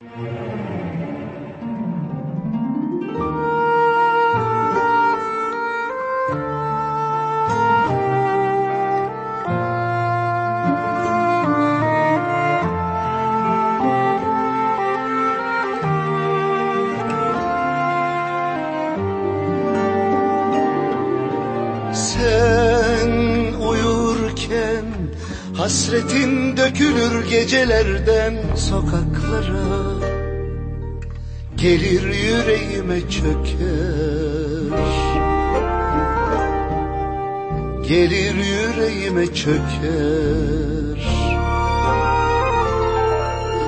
Thank you. Hasretin dökülür gecelerden sokaklara. Gelir yüreğime çöker. Gelir yüreğime çöker.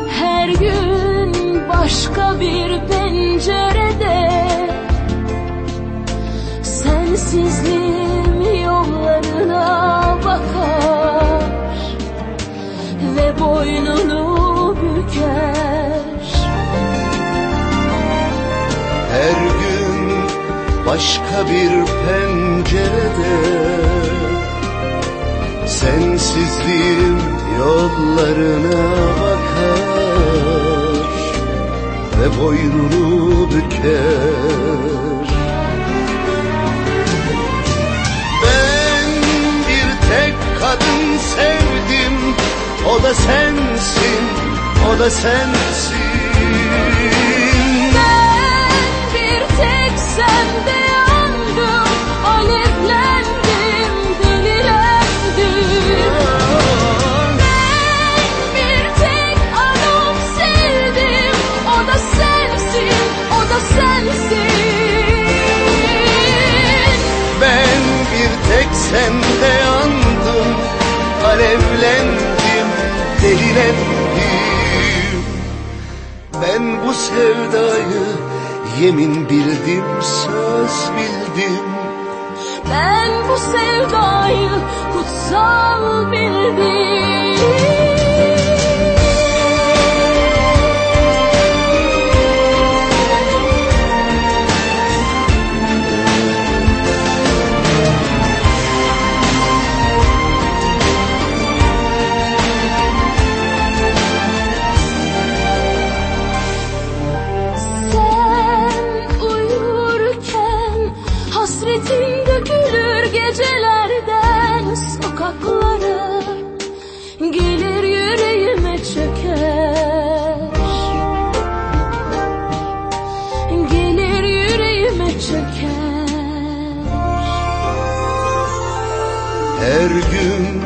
Her gün başka bir pencerede. Sensizliğim başka bir pencerede Sensizliğim yollarına bakar Ve boynunu büker. Ben bir tek kadın sevdim O da sensin, o da sensin delilendim Ben bu sevdayı yemin bildim, söz bildim. Ben bu sevdayı kutsal bildim sokaklara gelir yüreğime çöker. Gelir yüreğime çöker. Her gün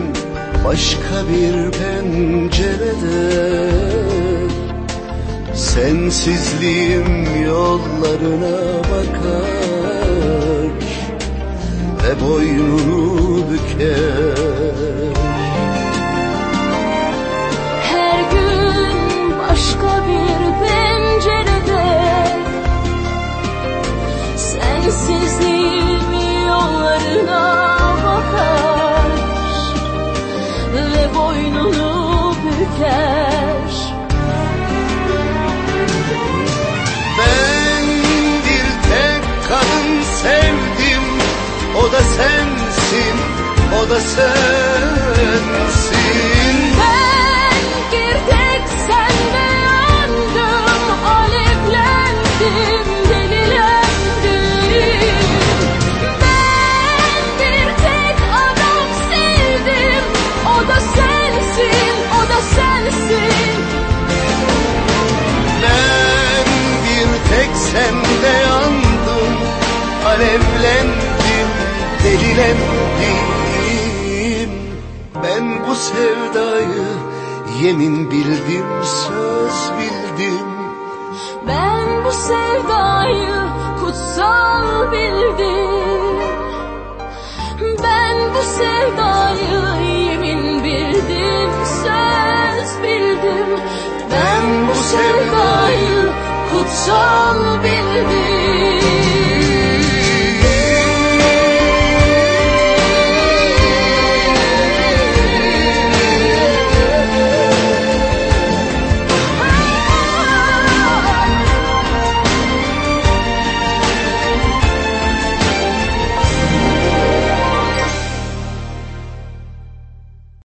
başka bir pencerede Sensizliğim yollarına bakar Ve boynunu o da sensin Ben bir tek sende yandım Alevlendim, delilendim. Ben bir tek adam sevdim O da sensin, o da sensin. Ben bir tek sende yandım Alevlendim, delilendim sevdayı yemin bildim, söz bildim. Ben bu sevdayı kutsal bildim. Ben bu sevdayı yemin bildim, söz bildim. Ben bu sevdayı kutsal bildim